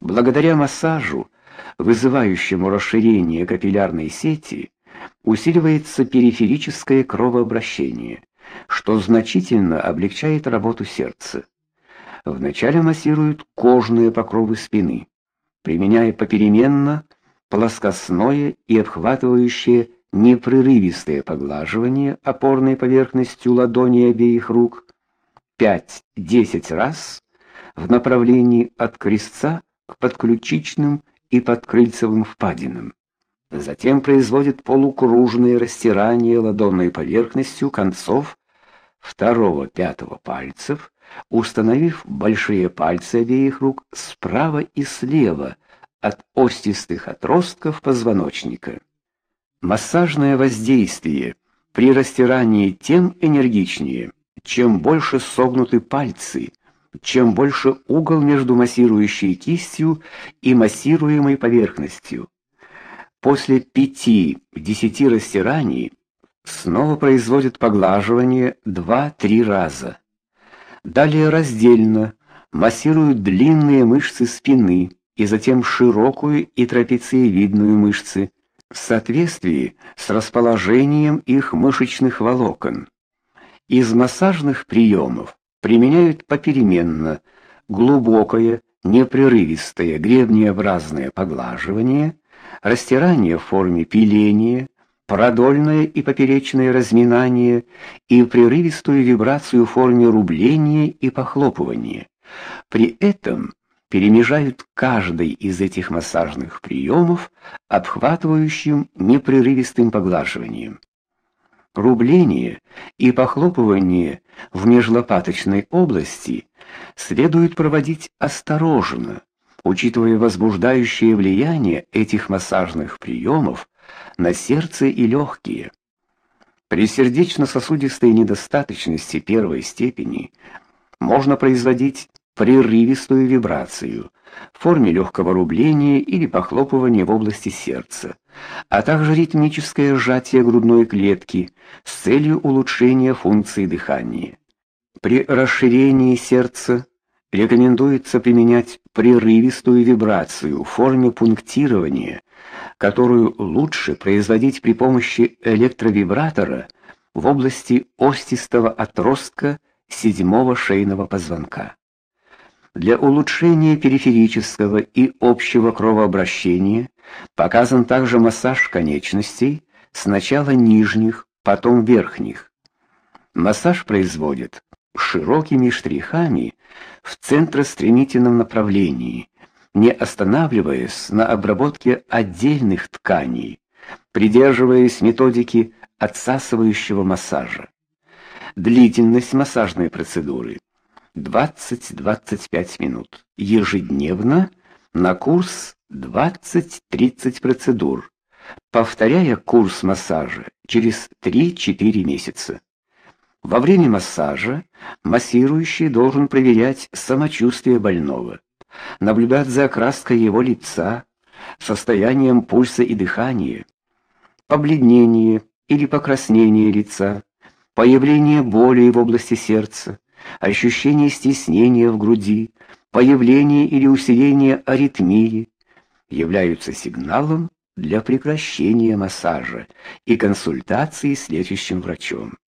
Благодаря массажу, вызывающему расширение капиллярной сети, усиливается периферическое кровообращение, что значительно облегчает работу сердца. Вначале массируют кожные покровы спины, применяя попеременно плоскостное и обхватывающее непрерывистое поглаживание опорной поверхностью ладони обеих рук 5-10 раз в направлении от крестца к подключичным и подкрыльцевым впадинам. Затем производит полукружное растирание ладонной поверхностью концов второго-пятого пальцев, установив большие пальцы обеих рук справа и слева от остистых отростков позвоночника. Массажное воздействие при растирании тем энергичнее, чем больше согнуты пальцы, чем больше угол между массирующей кистью и массируемой поверхностью. После пяти-десяти растираний снова производят поглаживание 2-3 раза. Далее раздельно массируют длинные мышцы спины и затем широкую и трапециевидную мышцы в соответствии с расположением их мышечных волокон. Из массажных приемов применяют попеременно глубокое, непрерывистое гребнеобразное поглаживание, растирание в форме пиления, продольное и поперечное разминание и прерывистую вибрацию в форме рубления и похлопывания. При этом перемежают каждый из этих массажных приемов обхватывающим непрерывистым поглаживанием. Рубление и похлопывание в межлопаточной области следует проводить осторожно, учитывая возбуждающее влияние этих массажных приемов на сердце и легкие. При сердечно-сосудистой недостаточности первой степени можно производить прерывистую вибрацию в форме легкого рубления или похлопывания в области сердца, а также ритмическое сжатие грудной клетки с целью улучшения функции дыхания. При расширении сердца рекомендуется применять прерывистую вибрацию в форме пунктирования, которую лучше производить при помощи электровибратора в области остистого отростка седьмого шейного позвонка. Для улучшения периферического и общего кровообращения показан также массаж конечностей, сначала нижних, потом верхних. Массаж производят широкими штрихами в центростремительном направлении, не останавливаясь на обработке отдельных тканей, придерживаясь методики отсасывающего массажа. Длительность массажной процедуры 20-25 минут. Ежедневно на курс 20-30 процедур, повторяя курс массажа через 3-4 месяца. Во время массажа массирующий должен проверять самочувствие больного, наблюдать за окраской его лица, состоянием пульса и дыхания, побледнение или покраснение лица, появление боли в области сердца, ощущение стеснения в груди, появление или усиление аритмии являются сигналом для прекращения массажа и консультации с лечащим врачом.